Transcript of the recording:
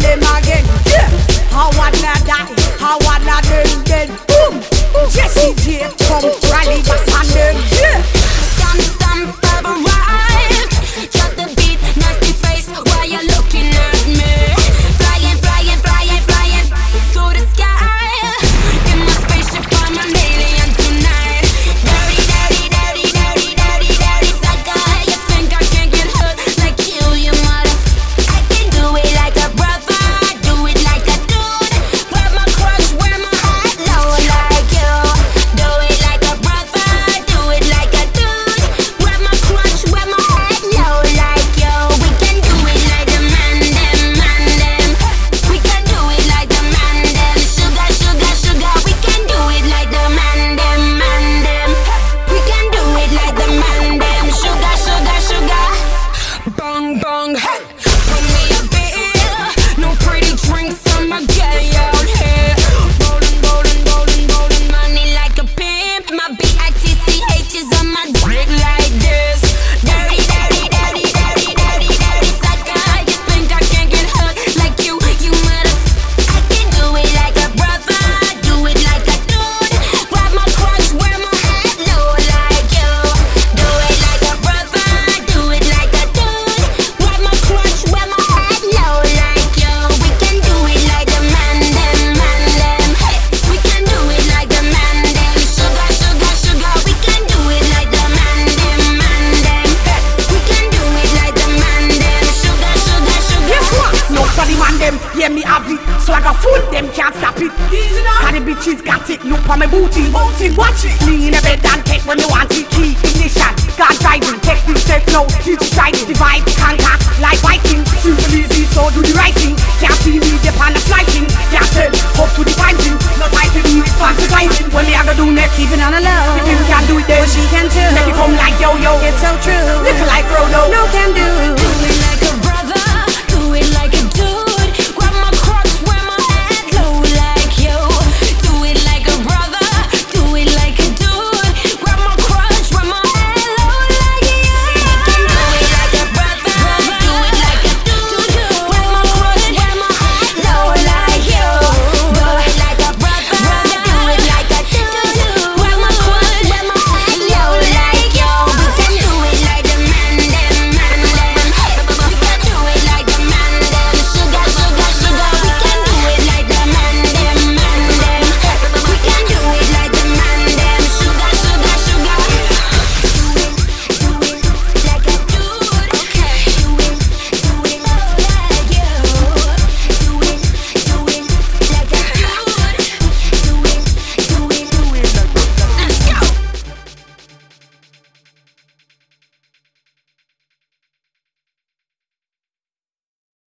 them again. Yeah. How wanna die? Wanna then? Boom. Jessie J. Come rally back. them, yeah me have it. Got food them can't stop it. Easy now. How the bitches got it, look for my booty. Booty, watch it. Clean a bed and take when you want it. Key, ignition, God driving Take this step now, keep striding Divide, conquer, like Viking. Super easy, so do the right thing. Can't see me, they pan of flying Can't tell, hope to the finding No time to do fantasizing. What me I gonna do next? Keeping on the low. If you can't do it then, well, she can too Make it come like yo-yo It's so true. Look like Frodo No can do.